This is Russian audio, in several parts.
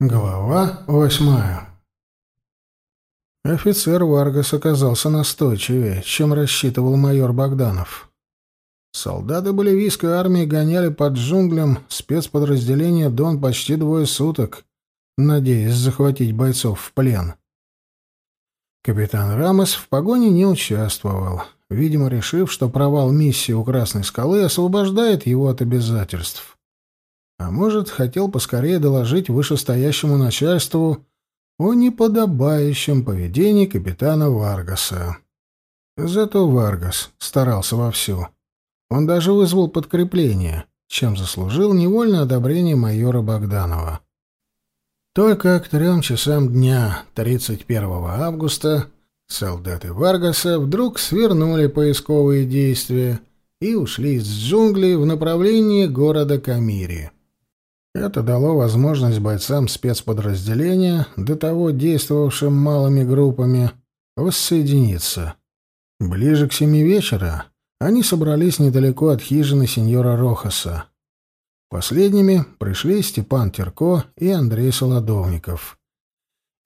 Глава восьмая. Офицер Варгас оказался настойчивее, чем рассчитывал майор Богданов. Солдаты боливийской армии гоняли под джунглям спецподразделение Дон почти двое суток, надеясь захватить бойцов в плен. Капитан Рамос в погоне не участвовал, видимо, решив, что провал миссии у Красной скалы освобождает его от обязательств. А может, хотел поскорее доложить вышестоящему начальству о неподобающем поведении капитана Варгаса. Зато Варгас старался вовсю. Он даже вызвал подкрепление, чем заслужил невольное одобрение майора Богданова. Только к трем часам дня 31 августа солдаты Варгаса вдруг свернули поисковые действия и ушли из джунглей в направлении города Камири. Это дало возможность бойцам спецподразделения, до того действовавшим малыми группами, воссоединиться. Ближе к семи вечера они собрались недалеко от хижины сеньора Рохаса. Последними пришли Степан Терко и Андрей Солодовников.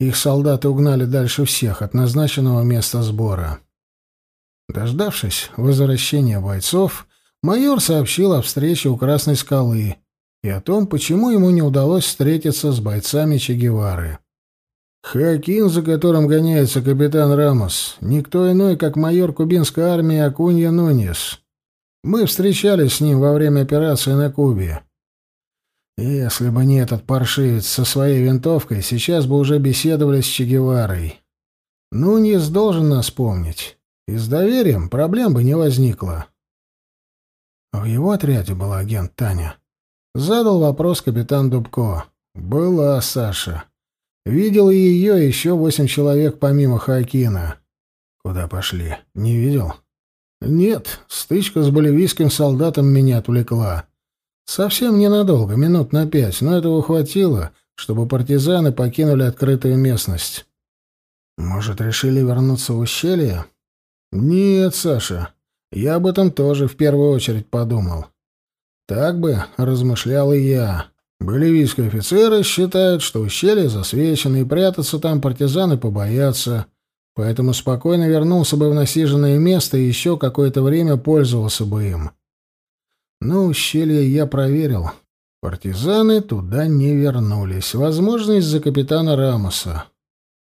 Их солдаты угнали дальше всех от назначенного места сбора. Дождавшись возвращения бойцов, майор сообщил о встрече у Красной скалы и о том, почему ему не удалось встретиться с бойцами Че Гевары. Хакин, за которым гоняется капитан Рамос, никто иной, как майор кубинской армии Акунья Нуньес. Мы встречались с ним во время операции на Кубе. Если бы не этот паршивец со своей винтовкой, сейчас бы уже беседовали с Че Геварой. Нуньес должен нас помнить. И с доверием проблем бы не возникло. В его отряде был агент Таня. Задал вопрос капитан Дубко. «Была Саша. Видел ее еще восемь человек помимо Хакина. Куда пошли? Не видел?» «Нет, стычка с боливийским солдатом меня отвлекла. Совсем ненадолго, минут на пять, но этого хватило, чтобы партизаны покинули открытую местность». «Может, решили вернуться в ущелье?» «Нет, Саша, я об этом тоже в первую очередь подумал. Так бы размышлял и я. Боливийские офицеры считают, что ущелье засвечено, и прятаться там партизаны побоятся, поэтому спокойно вернулся бы в насиженное место и еще какое-то время пользовался бы им. Но ущелье я проверил. Партизаны туда не вернулись. Возможно, из-за капитана Рамоса.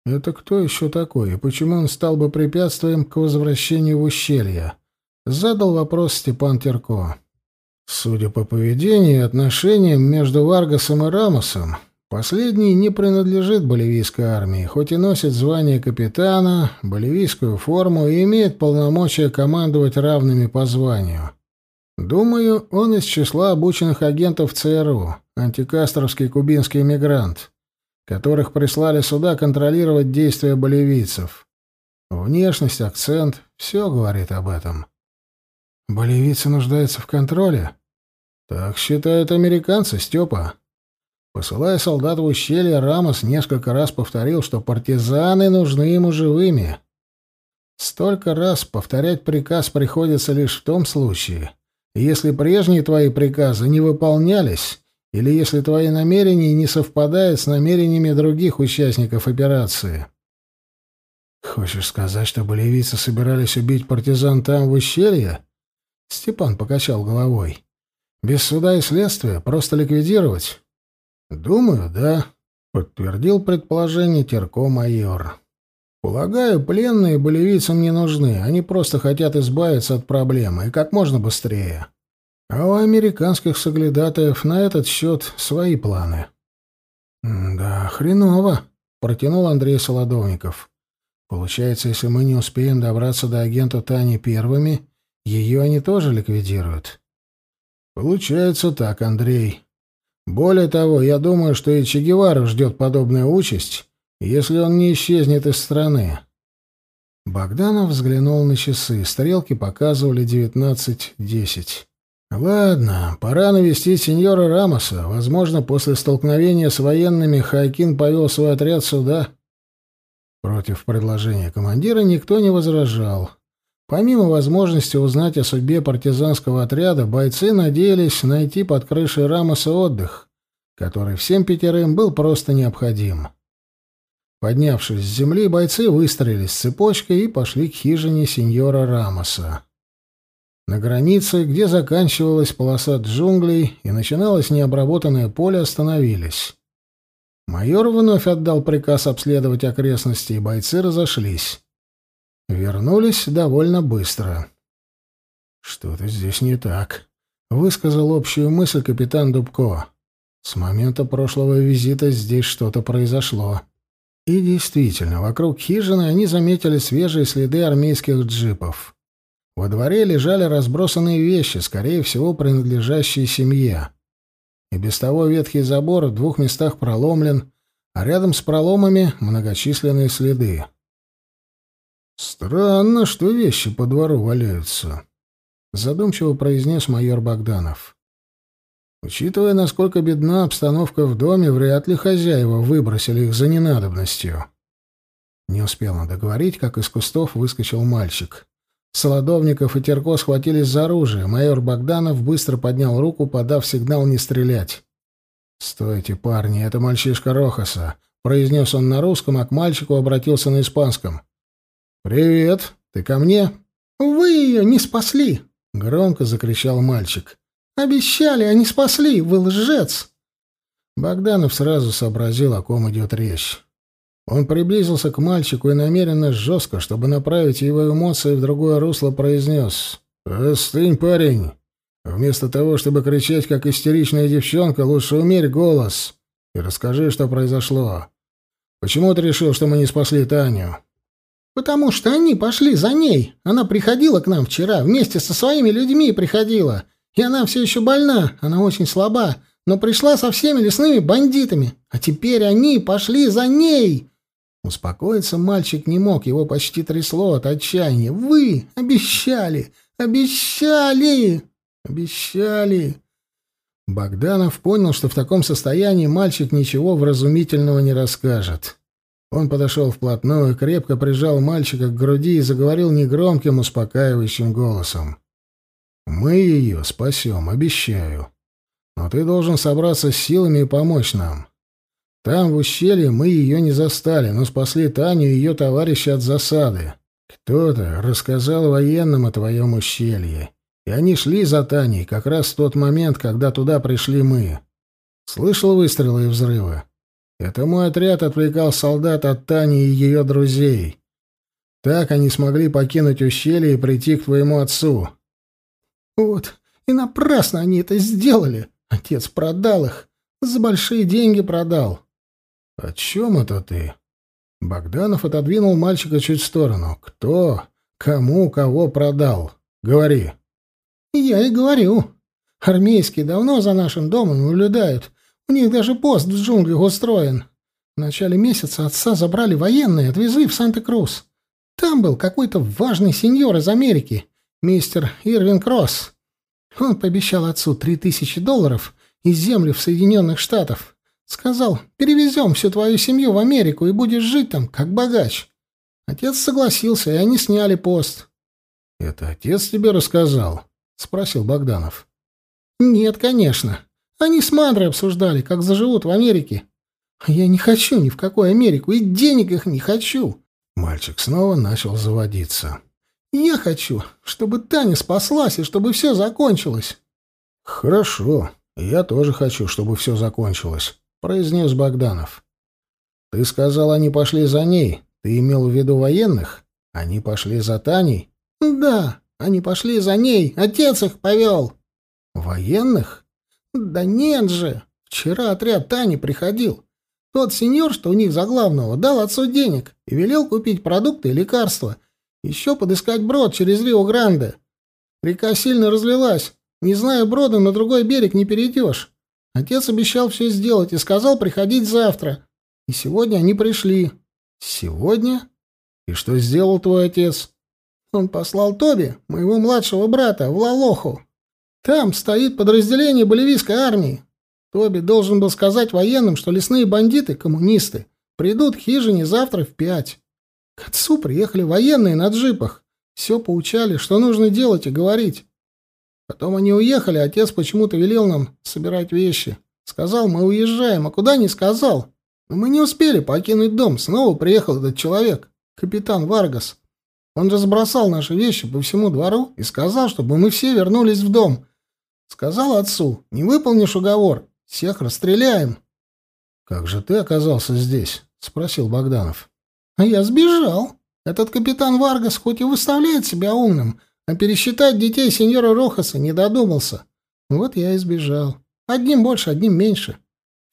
Это кто еще такой, и почему он стал бы препятствием к возвращению в ущелье? Задал вопрос Степан Терко. Судя по поведению и отношениям между Варгасом и Рамосом, последний не принадлежит боливийской армии, хоть и носит звание капитана, боливийскую форму и имеет полномочия командовать равными по званию. Думаю, он из числа обученных агентов ЦРУ, антикастровский кубинский эмигрант, которых прислали сюда контролировать действия боливийцев. Внешность, акцент — все говорит об этом. Боливийцы нуждаются в контроле? Так считают американцы, Степа. Посылая солдат в ущелье, Рамос несколько раз повторил, что партизаны нужны ему живыми. Столько раз повторять приказ приходится лишь в том случае, если прежние твои приказы не выполнялись или если твои намерения не совпадают с намерениями других участников операции. Хочешь сказать, что боливийцы собирались убить партизан там, в ущелье? Степан покачал головой. Без суда и следствия просто ликвидировать? Думаю, да, подтвердил предположение Терко майор. Полагаю, пленные боливийцам не нужны, они просто хотят избавиться от проблемы и как можно быстрее. А у американских соглядатаев на этот счет свои планы. Да, хреново, протянул Андрей Солодовников. Получается, если мы не успеем добраться до агента Тани первыми, ее они тоже ликвидируют. Получается так, Андрей. Более того, я думаю, что и Че Гевара ждет подобная участь, если он не исчезнет из страны. Богданов взглянул на часы. Стрелки показывали девятнадцать десять. Ладно, пора навестить сеньора Рамоса. Возможно, после столкновения с военными Хайкин повел свой отряд сюда. Против предложения командира никто не возражал. Помимо возможности узнать о судьбе партизанского отряда, бойцы надеялись найти под крышей Рамоса отдых, который всем пятерым был просто необходим. Поднявшись с земли, бойцы выстроились цепочкой и пошли к хижине сеньора Рамоса. На границе, где заканчивалась полоса джунглей и начиналось необработанное поле, остановились. Майор вновь отдал приказ обследовать окрестности, и бойцы разошлись. Вернулись довольно быстро. «Что-то здесь не так», — высказал общую мысль капитан Дубко. «С момента прошлого визита здесь что-то произошло». И действительно, вокруг хижины они заметили свежие следы армейских джипов. Во дворе лежали разбросанные вещи, скорее всего, принадлежащие семье. И без того ветхий забор в двух местах проломлен, а рядом с проломами многочисленные следы. «Странно, что вещи по двору валяются», — задумчиво произнес майор Богданов. «Учитывая, насколько бедна обстановка в доме, вряд ли хозяева выбросили их за ненадобностью». Не успел он договорить, как из кустов выскочил мальчик. Солодовников и Терко схватились за оружие. Майор Богданов быстро поднял руку, подав сигнал не стрелять. «Стойте, парни, это мальчишка Рохаса», — произнес он на русском, а к мальчику обратился на испанском. «Привет! Ты ко мне?» «Вы ее не спасли!» — громко закричал мальчик. «Обещали, а не спасли! Вы лжец!» Богданов сразу сообразил, о ком идет речь. Он приблизился к мальчику и намеренно жестко, чтобы направить его эмоции в другое русло, произнес «Остынь, парень! Вместо того, чтобы кричать, как истеричная девчонка, лучше умерь голос и расскажи, что произошло. Почему ты решил, что мы не спасли Таню?» «Потому что они пошли за ней. Она приходила к нам вчера, вместе со своими людьми приходила. И она все еще больна, она очень слаба, но пришла со всеми лесными бандитами. А теперь они пошли за ней!» Успокоиться мальчик не мог, его почти трясло от отчаяния. «Вы обещали! Обещали! Обещали!» Богданов понял, что в таком состоянии мальчик ничего вразумительного не расскажет. Он подошел вплотную, крепко прижал мальчика к груди и заговорил негромким, успокаивающим голосом. «Мы ее спасем, обещаю. Но ты должен собраться с силами и помочь нам. Там, в ущелье, мы ее не застали, но спасли Таню и ее товарища от засады. Кто-то рассказал военным о твоем ущелье, и они шли за Таней как раз в тот момент, когда туда пришли мы. Слышал выстрелы и взрывы?» Это мой отряд отвлекал солдат от Тани и ее друзей. Так они смогли покинуть ущелье и прийти к твоему отцу. Вот, и напрасно они это сделали. Отец продал их. За большие деньги продал. О чем это ты? Богданов отодвинул мальчика чуть в сторону. Кто, кому, кого продал? Говори. Я и говорю. Армейские давно за нашим домом наблюдают. У них даже пост в джунглях устроен. В начале месяца отца забрали военные, отвезли в Санта-Крус. Там был какой-то важный сеньор из Америки, мистер Ирвин Кросс. Он пообещал отцу три тысячи долларов и землю в Соединенных Штатах. Сказал, перевезем всю твою семью в Америку и будешь жить там, как богач. Отец согласился, и они сняли пост. — Это отец тебе рассказал? — спросил Богданов. — Нет, конечно. Они с Мадрой обсуждали, как заживут в Америке. А я не хочу ни в какую Америку, и денег их не хочу. Мальчик снова начал заводиться. Я хочу, чтобы Таня спаслась и чтобы все закончилось. Хорошо, я тоже хочу, чтобы все закончилось, произнес Богданов. Ты сказал, они пошли за ней. Ты имел в виду военных? Они пошли за Таней? Да, они пошли за ней. Отец их повел. Военных? «Да нет же! Вчера отряд Тани приходил. Тот сеньор, что у них за главного, дал отцу денег и велел купить продукты и лекарства. Еще подыскать брод через Рио-Гранде. Река сильно разлилась. Не зная брода, на другой берег не перейдешь. Отец обещал все сделать и сказал приходить завтра. И сегодня они пришли. Сегодня? И что сделал твой отец? Он послал Тоби, моего младшего брата, в Лалоху. Там стоит подразделение боливийской армии. Тоби должен был сказать военным, что лесные бандиты, коммунисты, придут к хижине завтра в пять. К отцу приехали военные на джипах. Все поучали, что нужно делать и говорить. Потом они уехали, отец почему-то велел нам собирать вещи. Сказал, мы уезжаем, а куда не сказал. Но мы не успели покинуть дом. Снова приехал этот человек, капитан Варгас. Он разбросал наши вещи по всему двору и сказал, чтобы мы все вернулись в дом. Сказал отцу, не выполнишь уговор, всех расстреляем. — Как же ты оказался здесь? — спросил Богданов. — А я сбежал. Этот капитан Варгас хоть и выставляет себя умным, а пересчитать детей сеньора Рохаса не додумался. Вот я и сбежал. Одним больше, одним меньше.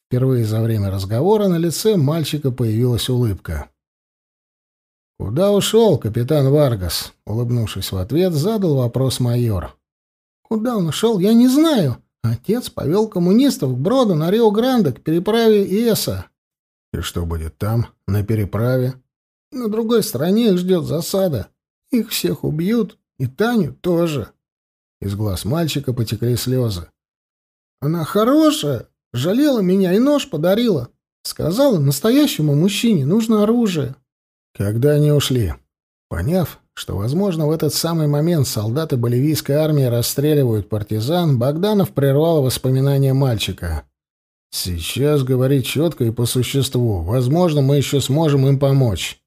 Впервые за время разговора на лице мальчика появилась улыбка. «Куда ушел капитан Варгас?» — улыбнувшись в ответ, задал вопрос майор. «Куда он ушел, я не знаю. Отец повел коммунистов к броду на Рио-Гранде, к переправе Иеса». «И что будет там, на переправе?» «На другой стороне их ждет засада. Их всех убьют, и Таню тоже». Из глаз мальчика потекли слезы. «Она хорошая, жалела меня и нож подарила. Сказала, настоящему мужчине нужно оружие». Когда они ушли? Поняв, что, возможно, в этот самый момент солдаты боливийской армии расстреливают партизан, Богданов прервал воспоминания мальчика. «Сейчас говорить четко и по существу. Возможно, мы еще сможем им помочь».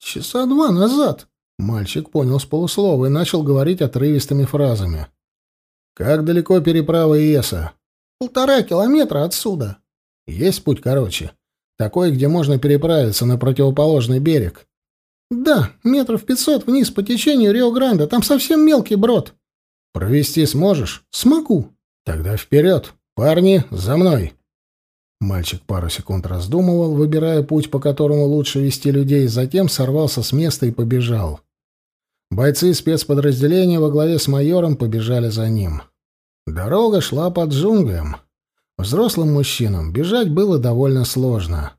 «Часа два назад», — мальчик понял с полуслова и начал говорить отрывистыми фразами. «Как далеко переправа Иеса?» «Полтора километра отсюда». «Есть путь короче?» Такой, где можно переправиться на противоположный берег. Да, метров пятьсот вниз по течению Рио-Гранде. Там совсем мелкий брод. Провести сможешь? Смогу. Тогда вперед. Парни, за мной. Мальчик пару секунд раздумывал, выбирая путь, по которому лучше вести людей, затем сорвался с места и побежал. Бойцы спецподразделения во главе с майором побежали за ним. Дорога шла под джунглям. Взрослым мужчинам бежать было довольно сложно.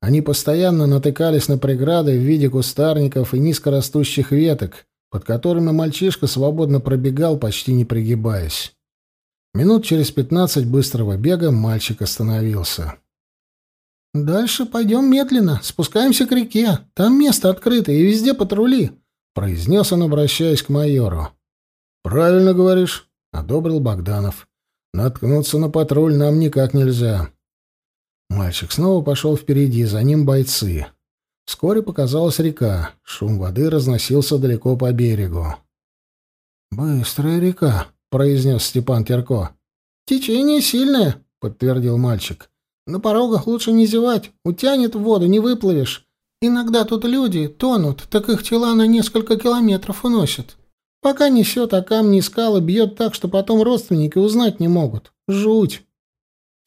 Они постоянно натыкались на преграды в виде кустарников и низкорастущих веток, под которыми мальчишка свободно пробегал, почти не пригибаясь. Минут через пятнадцать быстрого бега мальчик остановился. «Дальше пойдем медленно, спускаемся к реке. Там место открыто и везде патрули», — произнес он, обращаясь к майору. «Правильно говоришь», — одобрил Богданов. Наткнуться на патруль нам никак нельзя. Мальчик снова пошел впереди, за ним бойцы. Вскоре показалась река. Шум воды разносился далеко по берегу. «Быстрая река», — произнес Степан Терко. «Течение сильное», — подтвердил мальчик. «На порогах лучше не зевать. Утянет в воду, не выплывешь. Иногда тут люди тонут, так их тела на несколько километров уносят. Пока несет, а камни и скалы бьет так, что потом родственники узнать не могут. Жуть.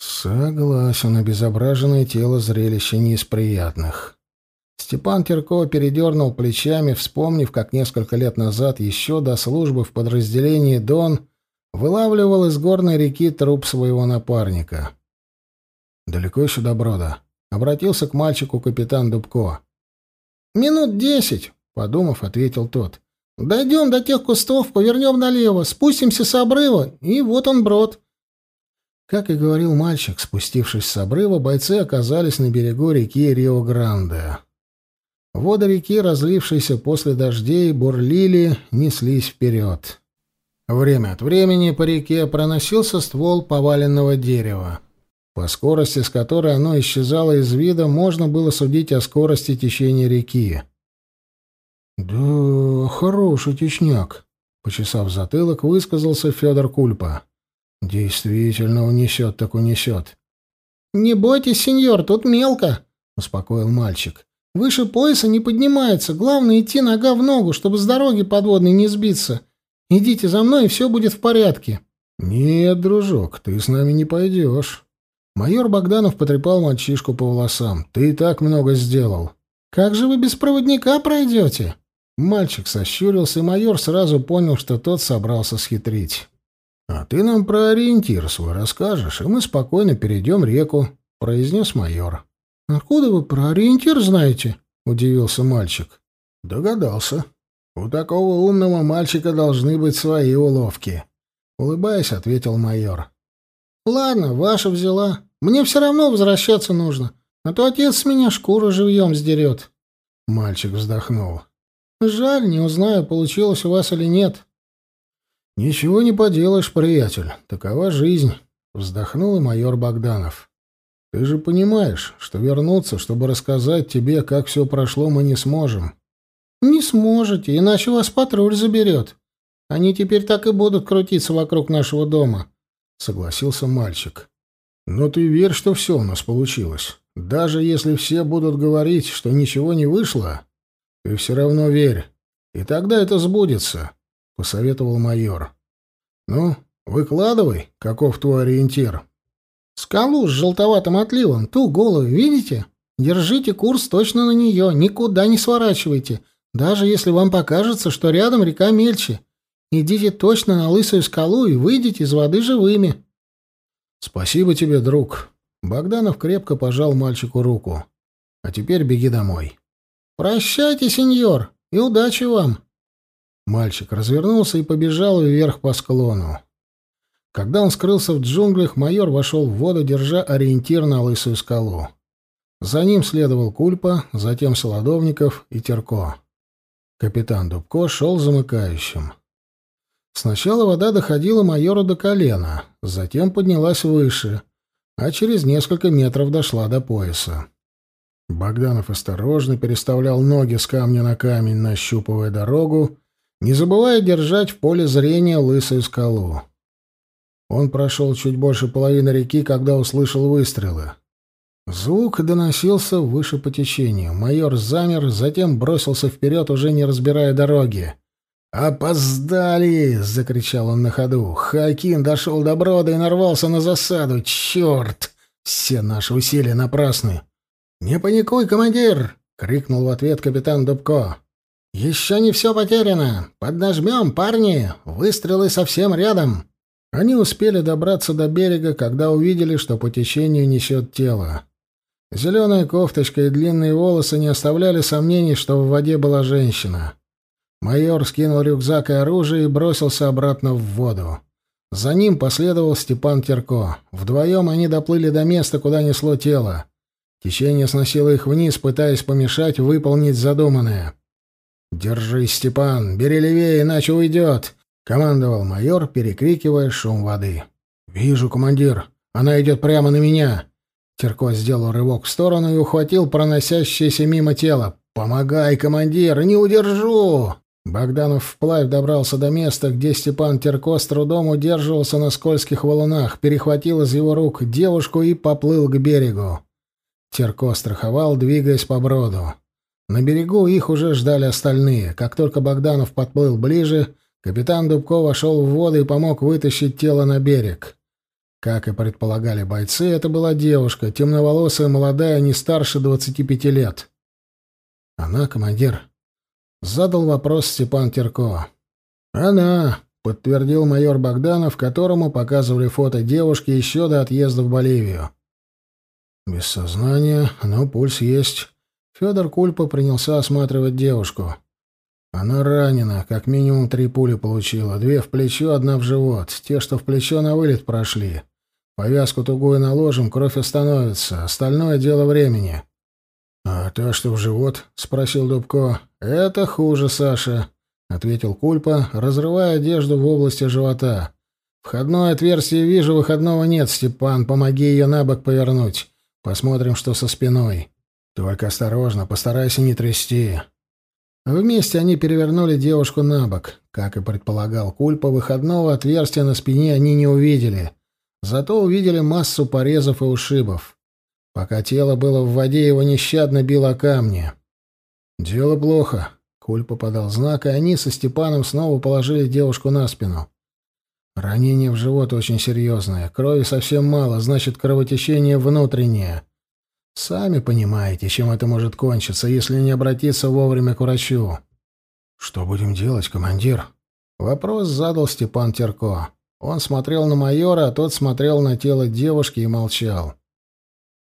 Согласен, обезображенное тело зрелище не из приятных. Степан Терко передернул плечами, вспомнив, как несколько лет назад, еще до службы в подразделении «Дон», вылавливал из горной реки труп своего напарника. «Далеко еще до брода?» — обратился к мальчику капитан Дубко. «Минут десять», — подумав, ответил тот. Дойдем до тех кустов, повернем налево, спустимся с обрыва, и вот он брод. Как и говорил мальчик, спустившись с обрыва, бойцы оказались на берегу реки Рио-Гранде. Воды реки, разлившиеся после дождей, бурлили, неслись вперед. Время от времени по реке проносился ствол поваленного дерева. По скорости, с которой оно исчезало из вида, можно было судить о скорости течения реки. «Да, хороший течняк», — почесав затылок, высказался Федор Кульпа. «Действительно унесет так унесет». «Не бойтесь, сеньор, тут мелко», — успокоил мальчик. «Выше пояса не поднимается. Главное идти нога в ногу, чтобы с дороги подводной не сбиться. Идите за мной, и все будет в порядке». «Нет, дружок, ты с нами не пойдешь». Майор Богданов потрепал мальчишку по волосам. «Ты и так много сделал». «Как же вы без проводника пройдете?» Мальчик сощурился, и майор сразу понял, что тот собрался схитрить. «А ты нам про ориентир свой расскажешь, и мы спокойно перейдем реку», — произнес майор. «Откуда вы про ориентир знаете?» — удивился мальчик. «Догадался. У такого умного мальчика должны быть свои уловки», — улыбаясь, ответил майор. «Ладно, ваша взяла. Мне все равно возвращаться нужно, а то отец с меня шкуру живьем сдерет». Мальчик вздохнул. Жаль, не узнаю, получилось у вас или нет. Ничего не поделаешь, приятель. Такова жизнь. — вздохнул майор Богданов. «Ты же понимаешь, что вернуться, чтобы рассказать тебе, как все прошло, мы не сможем». «Не сможете, иначе вас патруль заберет. Они теперь так и будут крутиться вокруг нашего дома», — согласился мальчик. «Но ты верь, что все у нас получилось. Даже если все будут говорить, что ничего не вышло, ты все равно верь. И тогда это сбудется», — посоветовал майор. «Ну, выкладывай, каков твой ориентир». «Скалу с желтоватым отливом, ту голую, видите? Держите курс точно на нее, никуда не сворачивайте, даже если вам покажется, что рядом река мельче. Идите точно на лысую скалу и выйдите из воды живыми». «Спасибо тебе, друг». Богданов крепко пожал мальчику руку. «А теперь беги домой». «Прощайте, сеньор, и удачи вам». Мальчик развернулся и побежал вверх по склону. Когда он скрылся в джунглях, майор вошел в воду, держа ориентир на лысую скалу. За ним следовал Кульпа, затем Солодовников и Терко. Капитан Дубко шел замыкающим. Сначала вода доходила майору до колена, затем поднялась выше, а через несколько метров дошла до пояса. Богданов осторожно переставлял ноги с камня на камень, нащупывая дорогу, не забывая держать в поле зрения лысую скалу. Он прошел чуть больше половины реки, когда услышал выстрелы. Звук доносился выше по течению. Майор замер, затем бросился вперед, уже не разбирая дороги. «Опоздали!» — закричал он на ходу. Хакин дошел до брода и нарвался на засаду. «Черт! Все наши усилия напрасны!» «Не паникуй, командир!» — крикнул в ответ капитан Дубко. «Еще не все потеряно! Поднажмем, парни! Выстрелы совсем рядом!» Они успели добраться до берега, когда увидели, что по течению несет тело. Зеленая кофточка и длинные волосы не оставляли сомнений, что в воде была женщина. Майор скинул рюкзак и оружие и бросился обратно в воду. За ним последовал Степан Терко. Вдвоем они доплыли до места, куда несло тело. Течение сносило их вниз, пытаясь помешать выполнить задуманное. «Держись, Степан, бери левее, иначе уйдет!» — командовал майор, перекрикивая шум воды. «Вижу, командир. Она идет прямо на меня». Терко сделал рывок в сторону и ухватил проносящееся мимо тело. «Помогай, командир, не удержу!» Богданов вплавь добрался до места, где Степан Терко с трудом удерживался на скользких валунах, перехватил из его рук девушку и поплыл к берегу. Терко страховал, двигаясь по броду. На берегу их уже ждали остальные. Как только Богданов подплыл ближе, Капитан Дубко вошел в воду и помог вытащить тело на берег. Как и предполагали бойцы, это была девушка, темноволосая, молодая, не старше 25 лет. «Она, командир?» — задал вопрос Степан Терко. «Она», — подтвердил майор Богданов, которому показывали фото девушки еще до отъезда в Боливию. «Без сознания, но пульс есть». Федор Кульпа принялся осматривать девушку. Она ранена, как минимум три пули получила. Две в плечо, одна в живот. Те, что в плечо, на вылет прошли. Повязку тугую наложим, кровь остановится. Остальное дело времени. — А то, что в живот? — спросил Дубко. — Это хуже, Саша, — ответил Кульпа, разрывая одежду в области живота. — Входное отверстие вижу, выходного нет, Степан. Помоги ее на бок повернуть. Посмотрим, что со спиной. Только осторожно, постарайся не трясти. Вместе они перевернули девушку на бок. Как и предполагал Кульпа, выходного отверстия на спине они не увидели. Зато увидели массу порезов и ушибов. Пока тело было в воде, его нещадно било камни. «Дело плохо», — Кульпа подал знак, и они со Степаном снова положили девушку на спину. Ранение в живот очень серьезное. Крови совсем мало, значит, кровотечение внутреннее. Сами понимаете, чем это может кончиться, если не обратиться вовремя к врачу. Что будем делать, командир? Вопрос задал Степан Терко. Он смотрел на майора, а тот смотрел на тело девушки и молчал.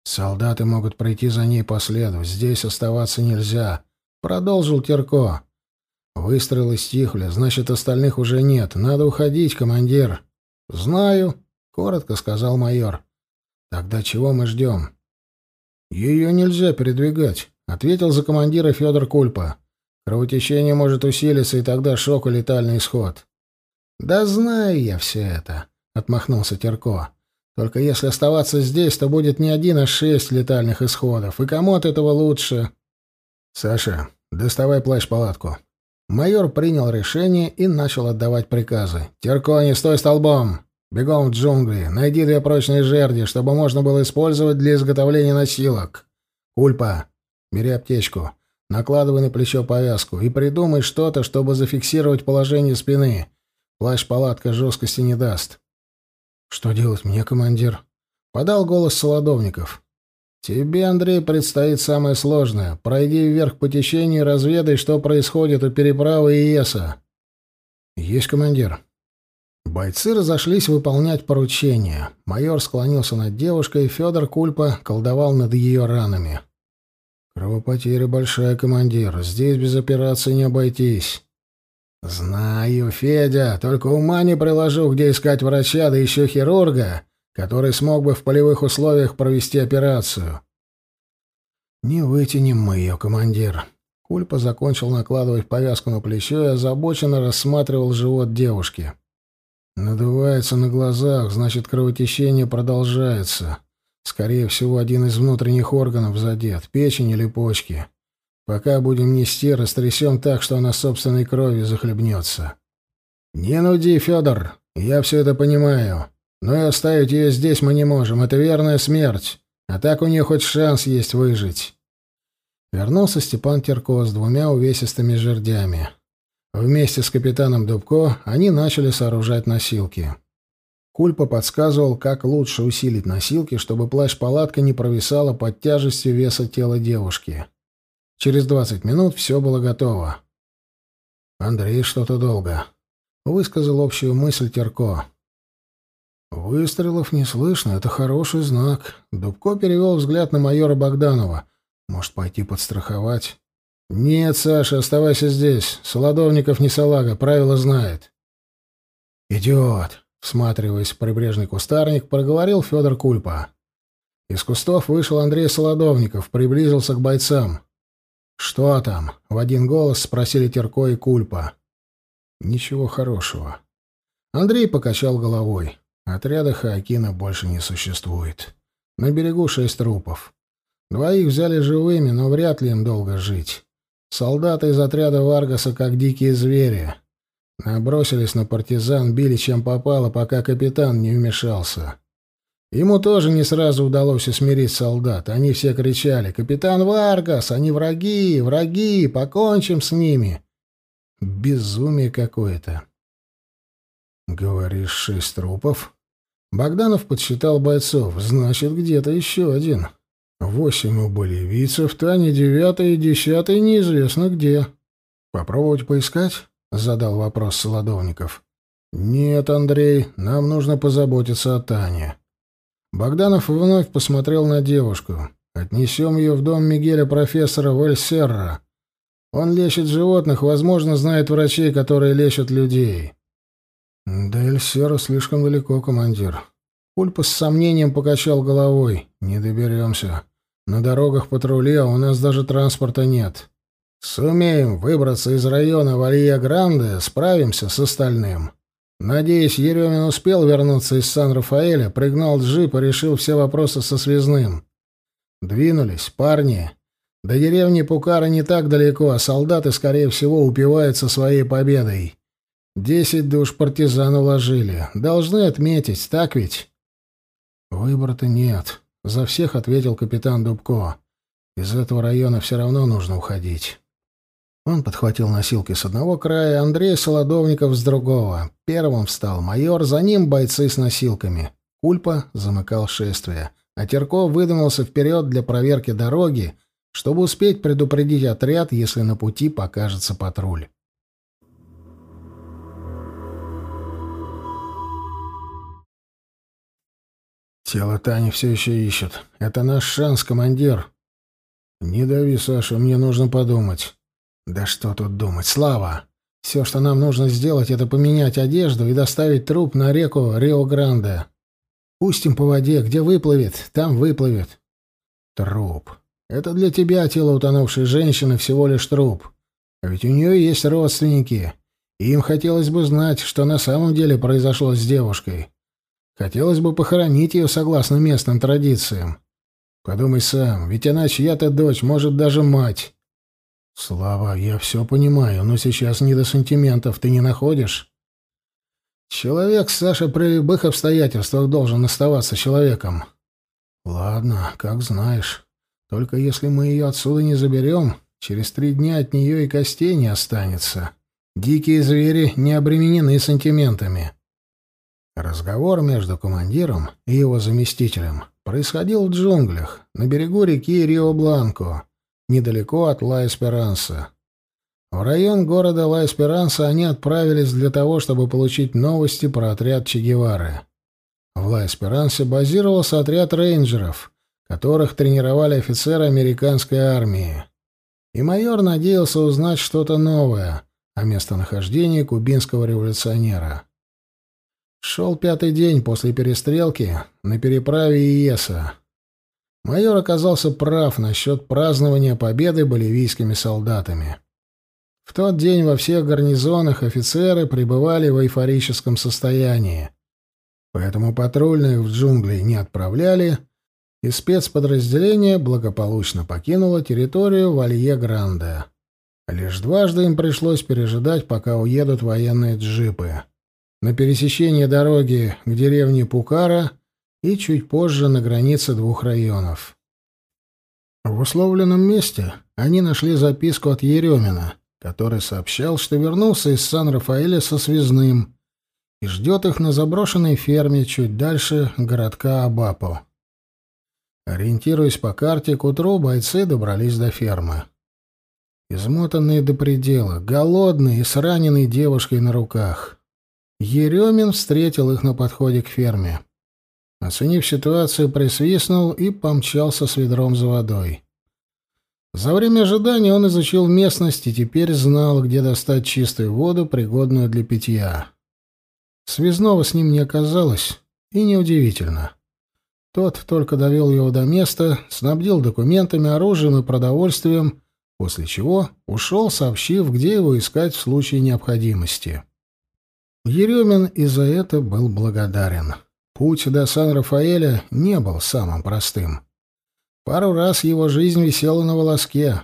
Солдаты могут пройти за ней по следу. Здесь оставаться нельзя, продолжил Терко. Выстрелы стихли, значит, остальных уже нет. Надо уходить, командир. Знаю, коротко сказал майор. Тогда чего мы ждем? «Ее нельзя передвигать», — ответил за командира Федор Кульпа. «Кровотечение может усилиться, и тогда шок и летальный исход». «Да знаю я все это», — отмахнулся Терко. Только если оставаться здесь, то будет не один, а шесть летальных исходов. И кому от этого лучше? Саша, доставай плащ-палатку. Майор принял решение и начал отдавать приказы. «Терко, не стой столбом! Бегом в джунгли, найди две прочные жерди, чтобы можно было использовать для изготовления носилок. Ульпа, бери аптечку, накладывай на плечо повязку и придумай что-то, чтобы зафиксировать положение спины. Плащ-палатка жесткости не даст». «Что делать мне, командир?» — подал голос Солодовников. «Тебе, Андрей, предстоит самое сложное. Пройди вверх по течению и разведай, что происходит у переправы Иеса». «Есть, командир». Бойцы разошлись выполнять поручения. Майор склонился над девушкой, Федор Кульпа колдовал над ее ранами. «Кровопотеря большая, командир. Здесь без операции не обойтись». «Знаю, Федя, только ума не приложу, где искать врача, да еще хирурга, который смог бы в полевых условиях провести операцию. Не вытянем мы ее, командир. Кульпа закончил накладывать повязку на плечо и озабоченно рассматривал живот девушки. Надувается на глазах, значит, кровотечение продолжается. Скорее всего, один из внутренних органов задет, печень или почки. Пока будем нести, растрясем так, что она собственной кровью захлебнется. Не нуди, Федор, я все это понимаю. Но и оставить ее здесь мы не можем. Это верная смерть. А так у нее хоть шанс есть выжить. Вернулся Степан Терко с двумя увесистыми жердями. Вместе с капитаном Дубко они начали сооружать носилки. Кульпа подсказывал, как лучше усилить носилки, чтобы плащ-палатка не провисала под тяжестью веса тела девушки. Через двадцать минут все было готово. «Андрей что-то долго», — высказал общую мысль Терко. Выстрелов не слышно, это хороший знак. Дубко перевел взгляд на майора Богданова. Может, пойти подстраховать? Нет, Саша, оставайся здесь. Солодовников не салага, правила знает. Идет, всматриваясь в прибрежный кустарник, проговорил Федор Кульпа. Из кустов вышел Андрей Солодовников, приблизился к бойцам. «Что там?» — в один голос спросили Терко и Кульпа. «Ничего хорошего». Андрей покачал головой. Отряда Хаакина больше не существует. На берегу шесть трупов. Двоих взяли живыми, но вряд ли им долго жить. Солдаты из отряда Варгаса как дикие звери. Набросились на партизан, били чем попало, пока капитан не вмешался. Ему тоже не сразу удалось усмирить солдат. Они все кричали «Капитан Варгас! Они враги! Враги! Покончим с ними!» Безумие какое-то. «Говоришь, шесть трупов?» Богданов подсчитал бойцов. «Значит, где-то еще один. Восемь у болевицев, Таня девятая и десятая неизвестно где. Попробовать поискать?» — задал вопрос Солодовников. «Нет, Андрей, нам нужно позаботиться о Тане». Богданов вновь посмотрел на девушку. «Отнесем ее в дом Мигеля профессора Вальсерра. Он лечит животных, возможно, знает врачей, которые лечат людей». «До Эльсера слишком далеко, командир». Пульпа с сомнением покачал головой. «Не доберемся. На дорогах патрули, у нас даже транспорта нет. Сумеем выбраться из района Валья-Гранде, справимся с остальным». Надеюсь, Еремин успел вернуться из Сан-Рафаэля, пригнал джип и решил все вопросы со связным. Двинулись, парни. До деревни Пукара не так далеко, а солдаты, скорее всего, упиваются своей победой. Десять душ партизан уложили. Должны отметить, так ведь? Выбора-то нет. За всех ответил капитан Дубко. Из этого района все равно нужно уходить. Он подхватил носилки с одного края, Андрей Солодовников с другого. Первым встал майор, за ним бойцы с носилками. Кульпа замыкал шествие, а Терко выдвинулся вперед для проверки дороги, чтобы успеть предупредить отряд, если на пути покажется патруль. Тело Тани все еще ищут. Это наш шанс, командир. Не дави, Саша, мне нужно подумать. Да что тут думать, Слава! Все, что нам нужно сделать, это поменять одежду и доставить труп на реку Рио-Гранде. Пустим по воде, где выплывет, там выплывет. Труп. Это для тебя тело утонувшей женщины всего лишь труп. А ведь у нее есть родственники. И им хотелось бы знать, что на самом деле произошло с девушкой. Хотелось бы похоронить ее согласно местным традициям. Подумай сам, ведь она чья-то дочь, может, даже мать. Слава, я все понимаю, но сейчас не до сантиментов, ты не находишь? Человек, Саша, при любых обстоятельствах должен оставаться человеком. Ладно, как знаешь. Только если мы ее отсюда не заберем, через три дня от нее и костей не останется. Дикие звери не обременены сантиментами. Разговор между командиром и его заместителем происходил в джунглях, на берегу реки Рио-Бланко, недалеко от Ла-Эсперанса. В район города Ла-Эсперанса они отправились для того, чтобы получить новости про отряд Че Гевары. В Ла-Эсперансе базировался отряд рейнджеров, которых тренировали офицеры американской армии. И майор надеялся узнать что-то новое о местонахождении кубинского революционера. Шел пятый день после перестрелки на переправе Иеса. Майор оказался прав насчет празднования победы боливийскими солдатами. В тот день во всех гарнизонах офицеры пребывали в эйфорическом состоянии. Поэтому патрульных в джунгли не отправляли, и спецподразделение благополучно покинуло территорию Валье-Гранде. Лишь дважды им пришлось пережидать, пока уедут военные джипы на пересечении дороги к деревне Пукара и чуть позже на границе двух районов. В условленном месте они нашли записку от Еремина, который сообщал, что вернулся из Сан-Рафаэля со связным и ждет их на заброшенной ферме чуть дальше городка Абапо. Ориентируясь по карте, к утру бойцы добрались до фермы. Измотанные до предела, голодные и с раненой девушкой на руках. Еремин встретил их на подходе к ферме. Оценив ситуацию, присвистнул и помчался с ведром за водой. За время ожидания он изучил местность и теперь знал, где достать чистую воду, пригодную для питья. Связного с ним не оказалось, и неудивительно. Тот только довел его до места, снабдил документами, оружием и продовольствием, после чего ушел, сообщив, где его искать в случае необходимости. Еремин и за это был благодарен. Путь до Сан-Рафаэля не был самым простым. Пару раз его жизнь висела на волоске.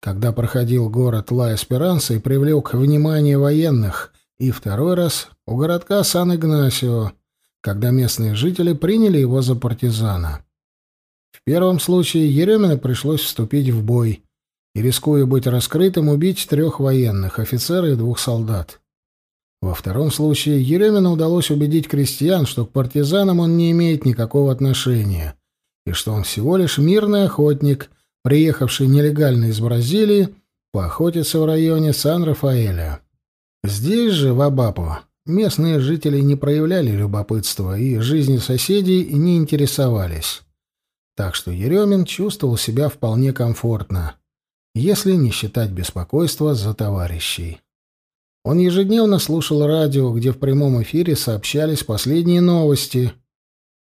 Когда проходил город Ла-Эсперанса и привлек внимание военных, и второй раз у городка Сан-Игнасио, когда местные жители приняли его за партизана. В первом случае Еремину пришлось вступить в бой и, рискуя быть раскрытым, убить трех военных, офицера и двух солдат. Во втором случае Еремину удалось убедить крестьян, что к партизанам он не имеет никакого отношения, и что он всего лишь мирный охотник, приехавший нелегально из Бразилии поохотиться в районе Сан-Рафаэля. Здесь же, в Абапу, местные жители не проявляли любопытства и жизнью соседей не интересовались. Так что Еремин чувствовал себя вполне комфортно, если не считать беспокойства за товарищей. Он ежедневно слушал радио, где в прямом эфире сообщались последние новости,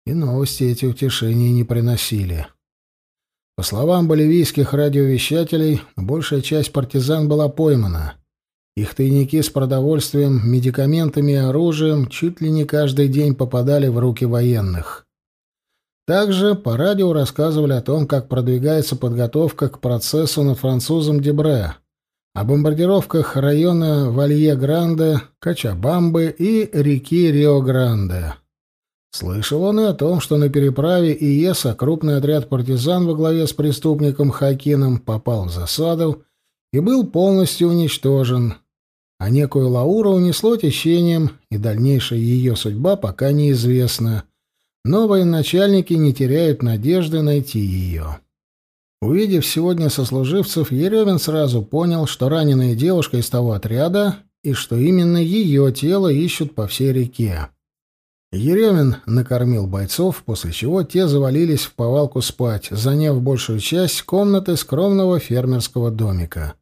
и новости эти утешения не приносили. По словам боливийских радиовещателей, большая часть партизан была поймана. Их тайники с продовольствием, медикаментами и оружием чуть ли не каждый день попадали в руки военных. Также по радио рассказывали о том, как продвигается подготовка к процессу над французом Дебре — о бомбардировках района Валье-Гранде, Качабамбы и реки Рио-Гранде. Слышал он и о том, что на переправе Иеса крупный отряд партизан во главе с преступником Хакином попал в засаду и был полностью уничтожен, а некую Лауру унесло течением, и дальнейшая ее судьба пока неизвестна, но военачальники не теряют надежды найти ее. Увидев сегодня сослуживцев, Еремин сразу понял, что раненая девушка из того отряда и что именно ее тело ищут по всей реке. Еремин накормил бойцов, после чего те завалились в повалку спать, заняв большую часть комнаты скромного фермерского домика.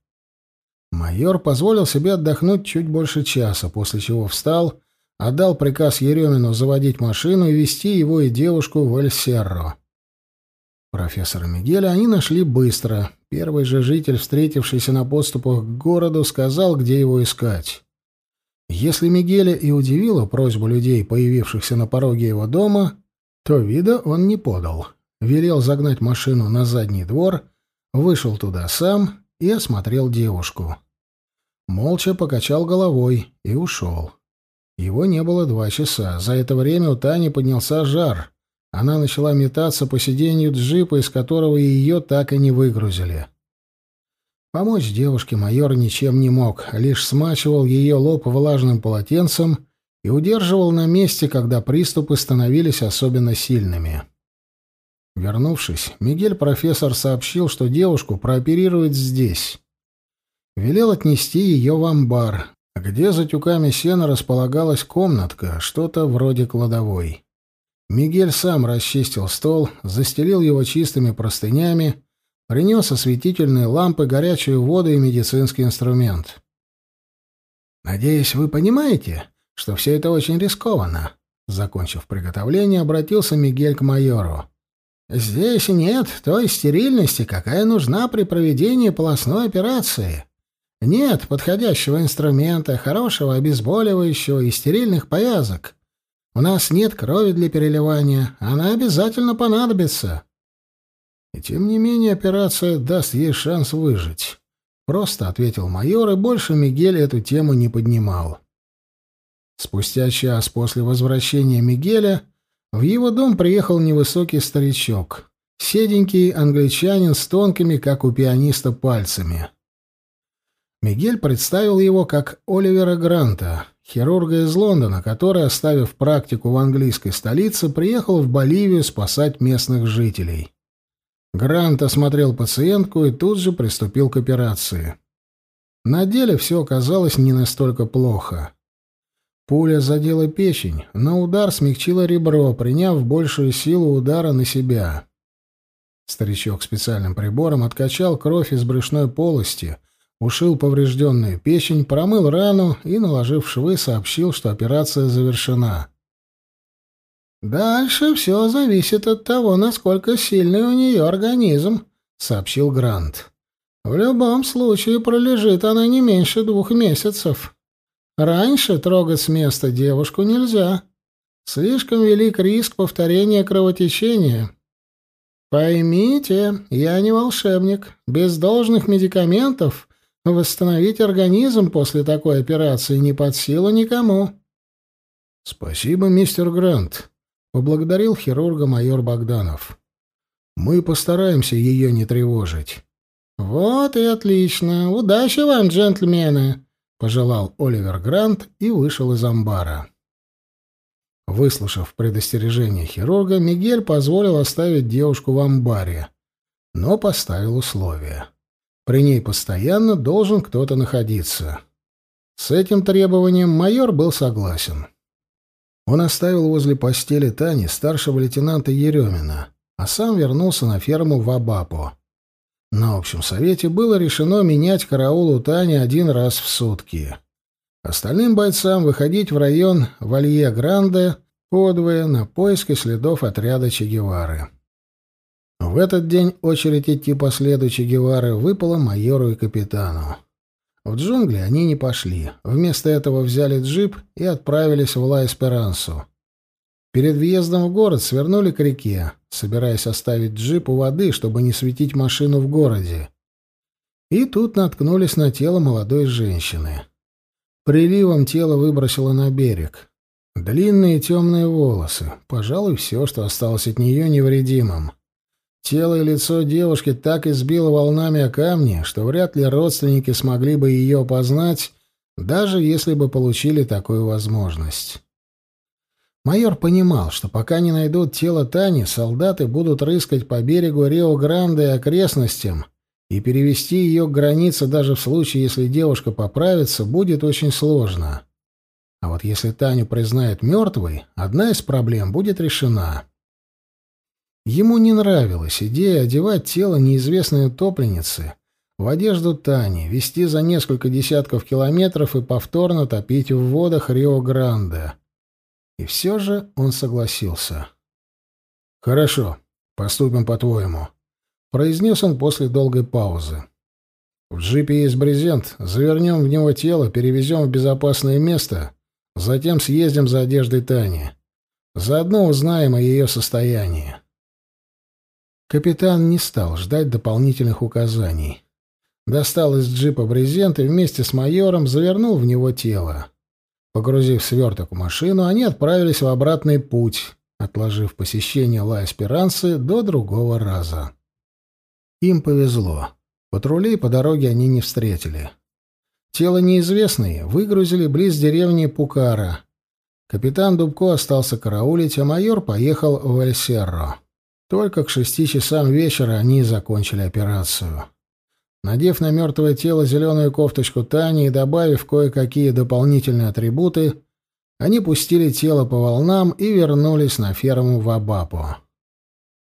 Майор позволил себе отдохнуть чуть больше часа, после чего встал, отдал приказ Еремину заводить машину и вести его и девушку в Эль-Серро. Профессора Мигеля они нашли быстро. Первый же житель, встретившийся на подступах к городу, сказал, где его искать. Если Мигеля и удивила просьба людей, появившихся на пороге его дома, то вида он не подал. Велел загнать машину на задний двор, вышел туда сам и осмотрел девушку. Молча покачал головой и ушел. Его не было два часа. За это время у Тани поднялся жар. Она начала метаться по сиденью джипа, из которого ее так и не выгрузили. Помочь девушке майор ничем не мог, лишь смачивал ее лоб влажным полотенцем и удерживал на месте, когда приступы становились особенно сильными. Вернувшись, Мигель-профессор сообщил, что девушку прооперируют здесь. Велел отнести ее в амбар, где за тюками сена располагалась комнатка, что-то вроде кладовой. Мигель сам расчистил стол, застелил его чистыми простынями, принес осветительные лампы, горячую воду и медицинский инструмент. «Надеюсь, вы понимаете, что все это очень рискованно?» Закончив приготовление, обратился Мигель к майору. «Здесь нет той стерильности, какая нужна при проведении полостной операции. Нет подходящего инструмента, хорошего обезболивающего и стерильных повязок. У нас нет крови для переливания, она обязательно понадобится. И тем не менее операция даст ей шанс выжить. Просто ответил майор, и больше Мигель эту тему не поднимал. Спустя час после возвращения Мигеля в его дом приехал невысокий старичок, седенький англичанин с тонкими, как у пианиста, пальцами. Мигель представил его как Оливера Гранта, хирурга из Лондона, который, оставив практику в английской столице, приехал в Боливию спасать местных жителей. Грант осмотрел пациентку и тут же приступил к операции. На деле все оказалось не настолько плохо. Пуля задела печень, но удар смягчила ребро, приняв большую силу удара на себя. Старичок специальным прибором откачал кровь из брюшной полости, ушил поврежденную печень, промыл рану и, наложив швы, сообщил, что операция завершена. «Дальше все зависит от того, насколько сильный у нее организм», — сообщил Грант. «В любом случае пролежит она не меньше двух месяцев. Раньше трогать с места девушку нельзя. Слишком велик риск повторения кровотечения». «Поймите, я не волшебник. Без должных медикаментов Восстановить организм после такой операции не под силу никому. Спасибо, мистер Грант, поблагодарил хирурга майор Богданов. Мы постараемся ее не тревожить. Вот и отлично. Удачи вам, джентльмены, пожелал Оливер Грант и вышел из амбара. Выслушав предостережение хирурга, Мигель позволил оставить девушку в амбаре, но поставил условия. При ней постоянно должен кто-то находиться. С этим требованием майор был согласен. Он оставил возле постели Тани старшего лейтенанта Еремина, а сам вернулся на ферму в Абапо. На общем совете было решено менять караул у Тани один раз в сутки. Остальным бойцам выходить в район Валье-Гранде подвое на поиски следов отряда Че Гевары. В этот день очередь идти по следу Че Гевары выпала майору и капитану. В джунгли они не пошли. Вместо этого взяли джип и отправились в Ла-Эсперансу. Перед въездом в город свернули к реке, собираясь оставить джип у воды, чтобы не светить машину в городе. И тут наткнулись на тело молодой женщины. Приливом тело выбросило на берег. Длинные темные волосы, пожалуй, все, что осталось от нее невредимым. Тело и лицо девушки так избило волнами о камни, что вряд ли родственники смогли бы ее опознать, даже если бы получили такую возможность. Майор понимал, что пока не найдут тело Тани, солдаты будут рыскать по берегу Рио-Гранде и окрестностям, и перевести ее к границе даже в случае, если девушка поправится, будет очень сложно. А вот если Таню признают мертвой, одна из проблем будет решена. Ему не нравилась идея одевать тело неизвестной утопленницы в одежду Тани, вести за несколько десятков километров и повторно топить в водах Рио-Гранде. И все же он согласился. «Хорошо, поступим по-твоему», — произнес он после долгой паузы. В джипе есть брезент. Завернем в него тело, перевезем в безопасное место. Затем съездим за одеждой Тани. Заодно узнаем о ее состоянии. Капитан не стал ждать дополнительных указаний. Достал из джипа брезент и вместе с майором завернул в него тело. Погрузив сверток в машину, они отправились в обратный путь, отложив посещение Ла Эсперанцы до другого раза. Им повезло. Патрулей по дороге они не встретили. Тело неизвестные выгрузили близ деревни Пукара. Капитан Дубко остался караулить, а майор поехал в Эльсерро. Только к шести часам вечера они закончили операцию. Надев на мертвое тело зеленую кофточку Тани и добавив кое-какие дополнительные атрибуты, они пустили тело по волнам и вернулись на ферму в Абапу.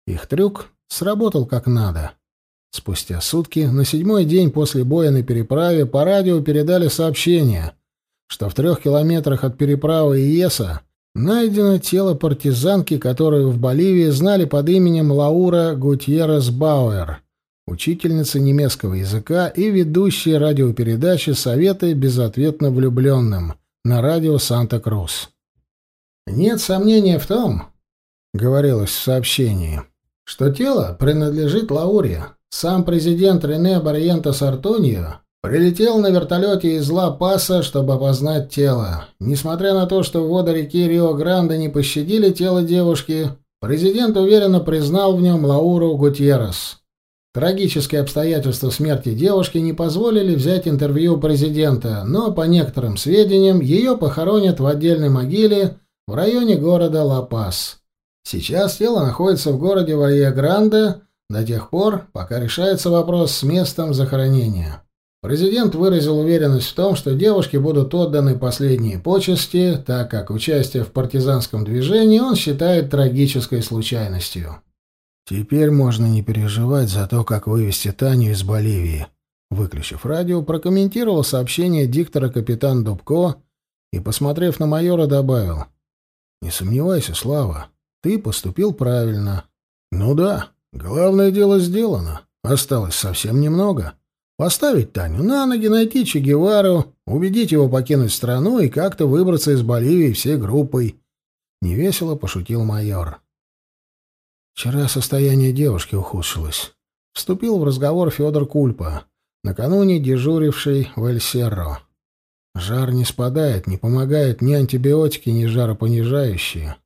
Их трюк сработал как надо. Спустя сутки, на седьмой день после боя на переправе, по радио передали сообщение, что в трех километрах от переправы Иеса найдено тело партизанки, которую в Боливии знали под именем Лаура Гутьеррес Бауэр, учительница немецкого языка и ведущая радиопередачи «Советы безответно влюбленным» на радио Санта-Крус. «Нет сомнения в том», — говорилось в сообщении, — «что тело принадлежит Лауре, сам президент Рене Барьента Сартоньо прилетел на вертолете из Ла-Паса, чтобы опознать тело. Несмотря на то, что воды реки Рио-Гранде не пощадили тело девушки, президент уверенно признал в нем Лауру Гутьеррес. Трагические обстоятельства смерти девушки не позволили взять интервью президента, но, по некоторым сведениям, ее похоронят в отдельной могиле в районе города Ла-Пас. Сейчас тело находится в городе Валье-Гранде, до тех пор, пока решается вопрос с местом захоронения. Президент выразил уверенность в том, что девушке будут отданы последние почести, так как участие в партизанском движении он считает трагической случайностью. Теперь можно не переживать за то, как вывести Таню из Боливии. Выключив радио, прокомментировал сообщение диктора капитан Дубко и, посмотрев на майора, добавил. «Не сомневайся, Слава, ты поступил правильно». «Ну да, Главное дело сделано. Осталось совсем немного. Поставить Таню на ноги, найти Че Гевару, убедить его покинуть страну и как-то выбраться из Боливии всей группой. Невесело пошутил майор. Вчера состояние девушки ухудшилось. Вступил в разговор Федор Кульпа, накануне дежуривший в Эль-Серро. Жар не спадает, не помогает ни антибиотики, ни жаропонижающие.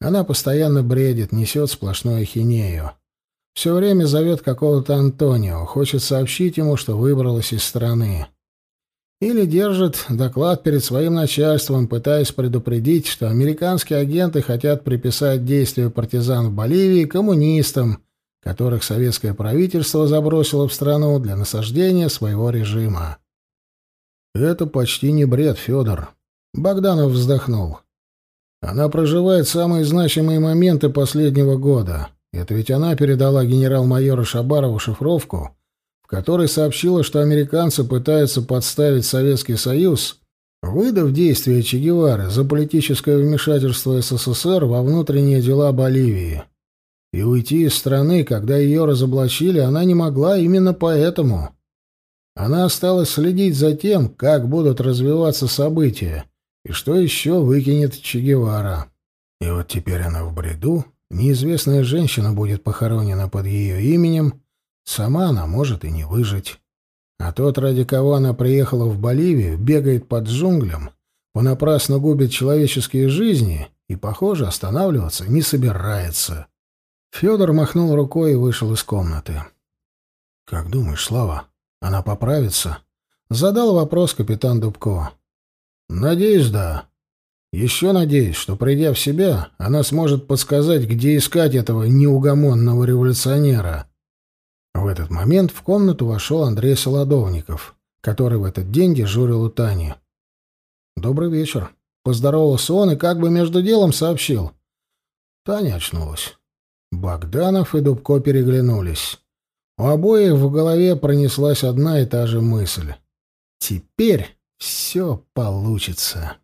Она постоянно бредит, несет сплошную ахинею. Все время зовет какого-то Антонио, хочет сообщить ему, что выбралась из страны. Или держит доклад перед своим начальством, пытаясь предупредить, что американские агенты хотят приписать действия партизан в Боливии коммунистам, которых советское правительство забросило в страну для насаждения своего режима. «Это почти не бред, Федор», — Богданов вздохнул. «Она проживает самые значимые моменты последнего года. Это ведь она передала генерал-майору Шабарову шифровку, в которой сообщила, что американцы пытаются подставить Советский Союз, выдав действия Че Гевары за политическое вмешательство СССР во внутренние дела Боливии. И уйти из страны, когда ее разоблачили, она не могла именно поэтому. Она осталась следить за тем, как будут развиваться события, и что еще выкинет Че Гевара. И вот теперь она в бреду Неизвестная женщина будет похоронена под ее именем, сама она может и не выжить. А тот, ради кого она приехала в Боливию, бегает под джунглям, понапрасну губит человеческие жизни и, похоже, останавливаться не собирается. Федор махнул рукой и вышел из комнаты. «Как думаешь, Слава, она поправится?» Задал вопрос капитан Дубко. «Надеюсь, да. Еще надеюсь, что, придя в себя, она сможет подсказать, где искать этого неугомонного революционера. В этот момент в комнату вошел Андрей Солодовников, который в этот день дежурил у Тани. «Добрый вечер». Поздоровался он и как бы между делом сообщил. Таня очнулась. Богданов и Дубко переглянулись. У обоих в голове пронеслась одна и та же мысль. «Теперь все получится».